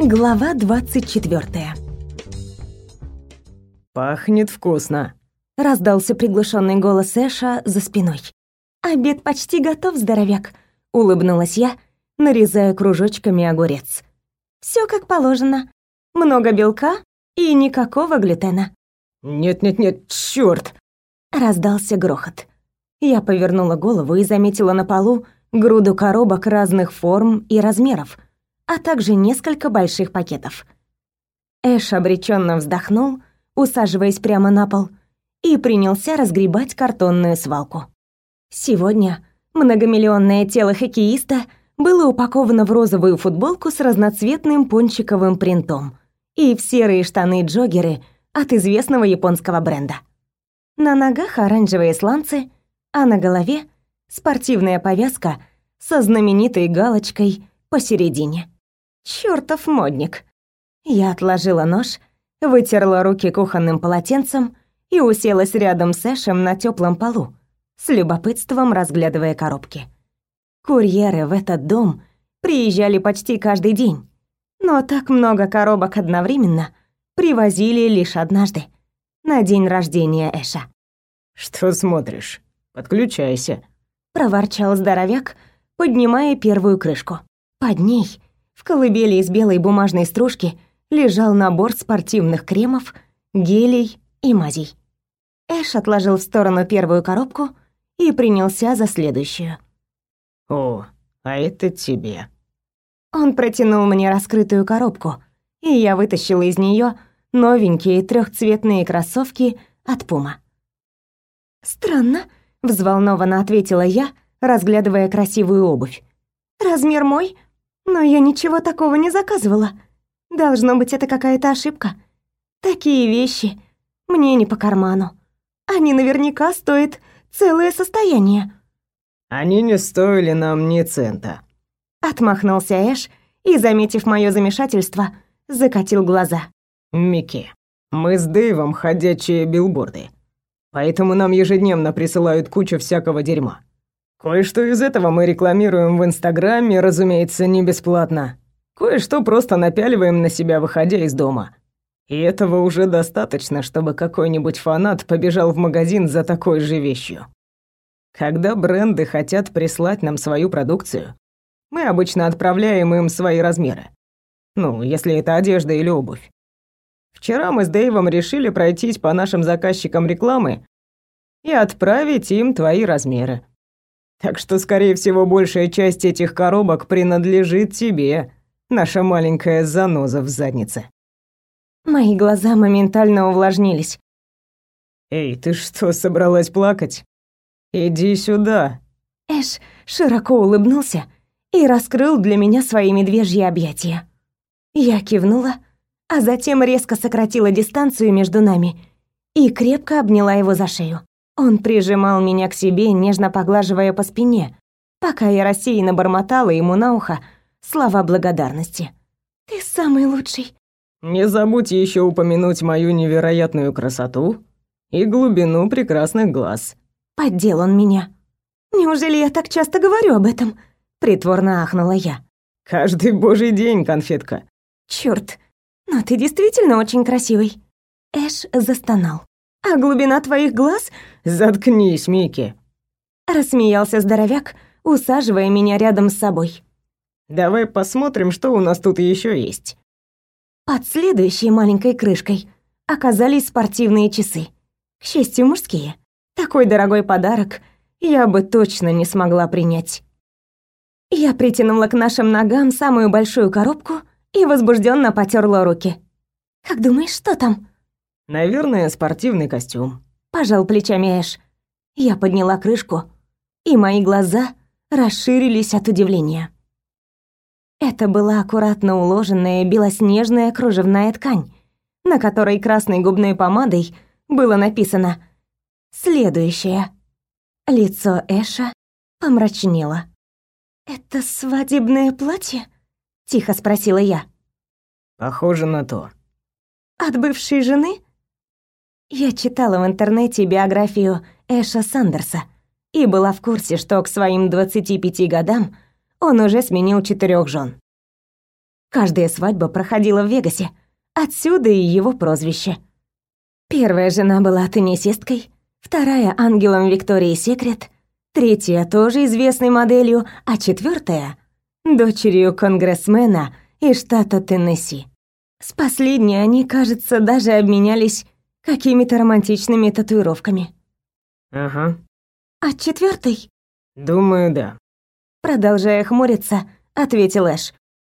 Глава 24. Пахнет вкусно. Раздался приглушенный голос Эша за спиной. Обед почти готов, здоровяк, улыбнулась я, нарезая кружочками огурец. Все как положено. Много белка и никакого глютена. Нет-нет-нет, чёрт! Раздался грохот. Я повернула голову и заметила на полу груду коробок разных форм и размеров, а также несколько больших пакетов. Эш обреченно вздохнул, усаживаясь прямо на пол, и принялся разгребать картонную свалку. Сегодня многомиллионное тело хоккеиста было упаковано в розовую футболку с разноцветным пончиковым принтом и в серые штаны-джоггеры от известного японского бренда. На ногах оранжевые сланцы, а на голове спортивная повязка со знаменитой галочкой посередине. Чёртов модник. Я отложила нож, вытерла руки кухонным полотенцем и уселась рядом с Эшем на теплом полу, с любопытством разглядывая коробки. Курьеры в этот дом приезжали почти каждый день, но так много коробок одновременно привозили лишь однажды, на день рождения Эша. Что смотришь? Подключайся, проворчал здоровяк, поднимая первую крышку. Под ней в колыбели из белой бумажной стружки лежал набор спортивных кремов, гелей и мазей. Эш отложил в сторону первую коробку и принялся за следующую. «О, а это тебе». Он протянул мне раскрытую коробку, и я вытащила из нее новенькие трехцветные кроссовки от Пума. «Странно», — взволнованно ответила я, разглядывая красивую обувь. «Размер мой?» Но я ничего такого не заказывала. Должно быть, это какая-то ошибка. Такие вещи мне не по карману. Они наверняка стоят целое состояние. Они не стоили нам ни цента. Отмахнулся Эш и, заметив мое замешательство, закатил глаза. Микки, мы с Дэйвом ходячие билборды. Поэтому нам ежедневно присылают кучу всякого дерьма. Кое-что из этого мы рекламируем в Инстаграме, разумеется, не бесплатно. Кое-что просто напяливаем на себя, выходя из дома. И этого уже достаточно, чтобы какой-нибудь фанат побежал в магазин за такой же вещью. Когда бренды хотят прислать нам свою продукцию, мы обычно отправляем им свои размеры. Ну, если это одежда или обувь. Вчера мы с Дэйвом решили пройтись по нашим заказчикам рекламы и отправить им твои размеры. Так что, скорее всего, большая часть этих коробок принадлежит тебе, наша маленькая заноза в заднице. Мои глаза моментально увлажнились. Эй, ты что, собралась плакать? Иди сюда. Эш широко улыбнулся и раскрыл для меня свои медвежьи объятия. Я кивнула, а затем резко сократила дистанцию между нами и крепко обняла его за шею. Он прижимал меня к себе, нежно поглаживая по спине, пока я рассеянно бормотала ему на ухо слова благодарности. «Ты самый лучший». «Не забудь еще упомянуть мою невероятную красоту и глубину прекрасных глаз». Поддел он меня. «Неужели я так часто говорю об этом?» Притворно ахнула я. «Каждый божий день, конфетка». «Чёрт, но ты действительно очень красивый». Эш застонал. А глубина твоих глаз? Заткнись, Микки. Рассмеялся здоровяк, усаживая меня рядом с собой. Давай посмотрим, что у нас тут еще есть. Под следующей маленькой крышкой оказались спортивные часы. К счастью, мужские. Такой дорогой подарок я бы точно не смогла принять. Я притянула к нашим ногам самую большую коробку и возбужденно потерла руки. «Как думаешь, что там?» Наверное, спортивный костюм. Пожал плечами Эш. Я подняла крышку, и мои глаза расширились от удивления. Это была аккуратно уложенная белоснежная кружевная ткань, на которой красной губной помадой было написано «Следующее». Лицо Эша помрачнело. «Это свадебное платье?» — тихо спросила я. «Похоже на то». «От бывшей жены?» Я читала в интернете биографию Эша Сандерса и была в курсе, что к своим 25 годам он уже сменил четырех жен. Каждая свадьба проходила в Вегасе. Отсюда и его прозвище. Первая жена была теннисисткой, вторая — ангелом Виктории Секрет, третья — тоже известной моделью, а четвертая — дочерью конгрессмена из штата Теннесси. С последней они, кажется, даже обменялись какими-то романтичными татуировками. Ага. А четвертой, Думаю, да. продолжая хмуриться, ответил Эш.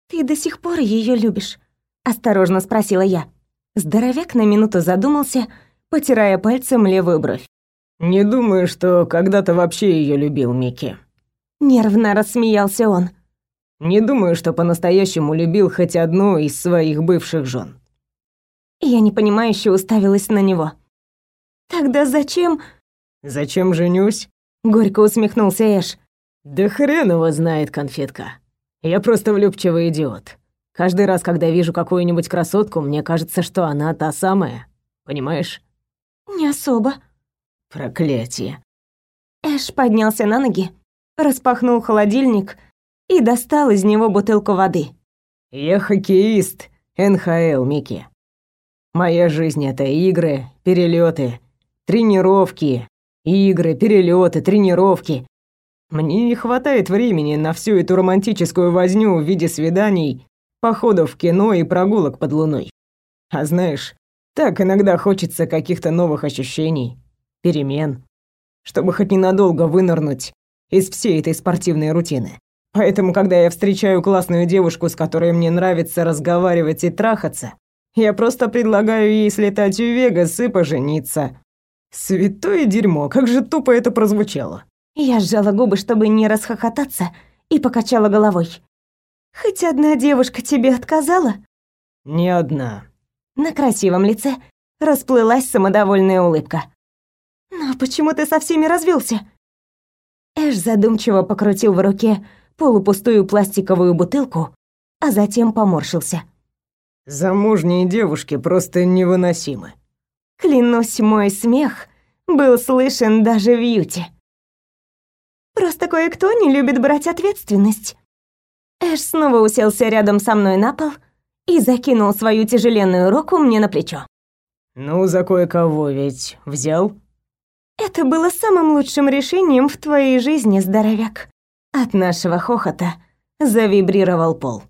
Ты до сих пор ее любишь? осторожно спросила я. Здоровяк на минуту задумался, потирая пальцем левую бровь. Не думаю, что когда-то вообще ее любил Микки. Нервно рассмеялся он. Не думаю, что по-настоящему любил хоть одну из своих бывших жен. Я непонимающе уставилась на него. Тогда зачем? Зачем женюсь? Горько усмехнулся Эш. Да хрен его знает, конфетка. Я просто влюбчивый идиот. Каждый раз, когда вижу какую-нибудь красотку, мне кажется, что она та самая. Понимаешь? Не особо. Проклятие. Эш поднялся на ноги, распахнул холодильник и достал из него бутылку воды. Я хоккеист НХЛ, Микки. Моя жизнь это игры, перелеты, тренировки, игры, перелеты, тренировки. Мне не хватает времени на всю эту романтическую возню в виде свиданий, походов в кино и прогулок под луной. А знаешь, так иногда хочется каких-то новых ощущений, перемен, чтобы хоть ненадолго вынырнуть из всей этой спортивной рутины. Поэтому, когда я встречаю классную девушку, с которой мне нравится разговаривать и трахаться, я просто предлагаю ей слетать в Вегас и пожениться. Святое дерьмо, как же тупо это прозвучало. Я сжала губы, чтобы не расхохотаться, и покачала головой. Хоть одна девушка тебе отказала? Не одна. На красивом лице расплылась самодовольная улыбка. Но почему ты со всеми развелся? Эш задумчиво покрутил в руке полупустую пластиковую бутылку, а затем поморщился. Замужние девушки просто невыносимы. Клянусь, мой смех был слышен даже в Юте. Просто кое-кто не любит брать ответственность. Эш снова уселся рядом со мной на пол и закинул свою тяжеленную руку мне на плечо. Ну, за кое-кого ведь взял? Это было самым лучшим решением в твоей жизни, здоровяк. От нашего хохота завибрировал пол.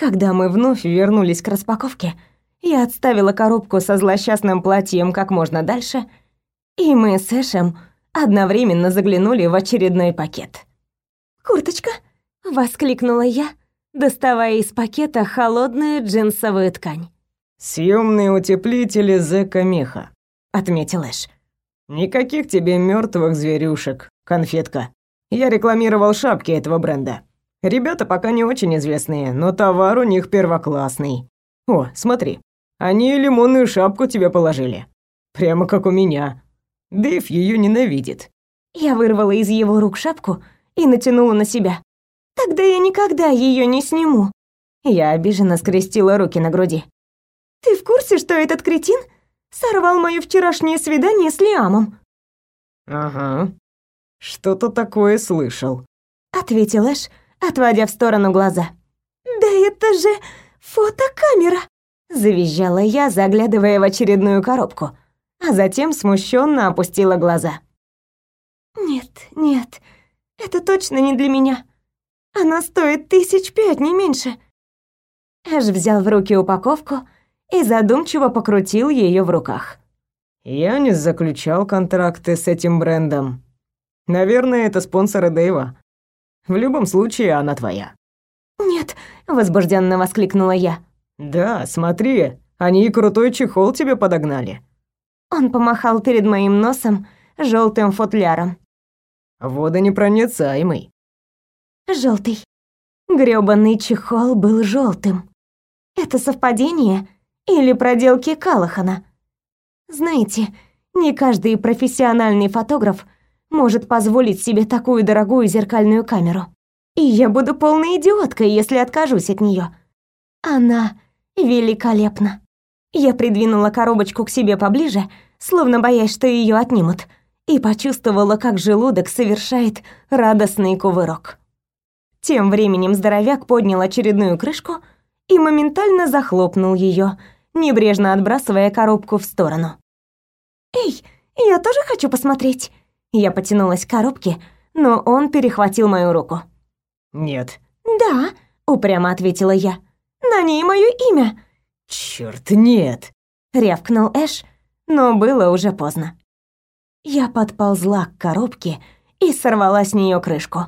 Когда мы вновь вернулись к распаковке, я отставила коробку со злосчастным платьем как можно дальше, и мы с Эшем одновременно заглянули в очередной пакет. «Курточка!» — воскликнула я, доставая из пакета холодную джинсовую ткань. Съемные утеплители зэка меха, Отметил Эш. Никаких тебе мертвых зверюшек, конфетка. Я рекламировал шапки этого бренда. Ребята пока не очень известные, но товар у них первоклассный. О, смотри. Они лимонную шапку тебе положили. Прямо как у меня. Дэйв ее ненавидит. Я вырвала из его рук шапку и натянула на себя. Тогда я никогда ее не сниму. Я обиженно скрестила руки на груди. Ты в курсе, что этот кретин сорвал моё вчерашнее свидание с Лиамом? Ага. Что-то такое слышал. ответил Эш, отводя в сторону глаза. Да это же фотокамера, завизжала я, заглядывая в очередную коробку, а затем смущенно опустила глаза. Нет, нет. Это точно не для меня. Она стоит тысяч пять, не меньше. Эш взял в руки упаковку и задумчиво покрутил ее в руках. Я не заключал контракты с этим брендом. Наверное, это спонсоры Дэйва. В любом случае, она твоя. «Нет!» — возбужденно воскликнула я. Да, смотри, они и крутой чехол тебе подогнали. Он помахал перед моим носом желтым футляром. Водонепроницаемый. Желтый. Грёбаный чехол был желтым. Это совпадение или проделки Калахана? Знаете, не каждый профессиональный фотограф может позволить себе такую дорогую зеркальную камеру. И я буду полной идиоткой, если откажусь от нее. Она великолепна. Я придвинула коробочку к себе поближе, словно боясь, что ее отнимут, и почувствовала, как желудок совершает радостный кувырок. Тем временем здоровяк поднял очередную крышку и моментально захлопнул ее, небрежно отбрасывая коробку в сторону. «Эй, я тоже хочу посмотреть!» Я потянулась к коробке, но он перехватил мою руку. «Нет». «Да», — упрямо ответила я. «На ней мое имя». «Чёрт, нет!» — рявкнул Эш, но было уже поздно. Я подползла к коробке и сорвала с нее крышку.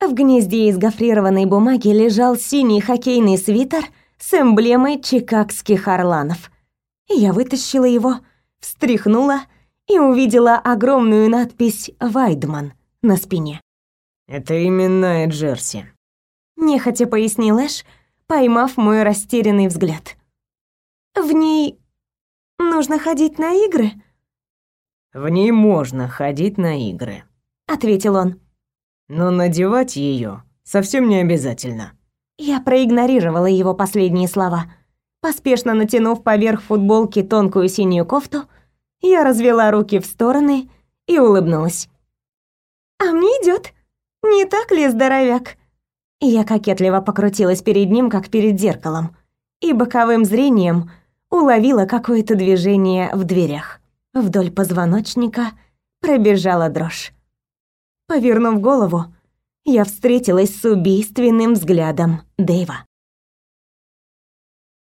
В гнезде из гофрированной бумаги лежал синий хоккейный свитер с эмблемой чикагских орланов. Я вытащила его, встряхнула и увидела огромную надпись «Вайдман» на спине. «Это именная Джерси», — нехотя пояснил Эш, поймав мой растерянный взгляд. «В ней нужно ходить на игры?» «В ней можно ходить на игры», — ответил он. «Но надевать ее совсем не обязательно». Я проигнорировала его последние слова. Поспешно натянув поверх футболки тонкую синюю кофту, я развела руки в стороны и улыбнулась. «А мне идет, Не так ли, здоровяк?» Я кокетливо покрутилась перед ним, как перед зеркалом, и боковым зрением уловила какое-то движение в дверях. Вдоль позвоночника пробежала дрожь. Повернув голову, я встретилась с убийственным взглядом Дэйва.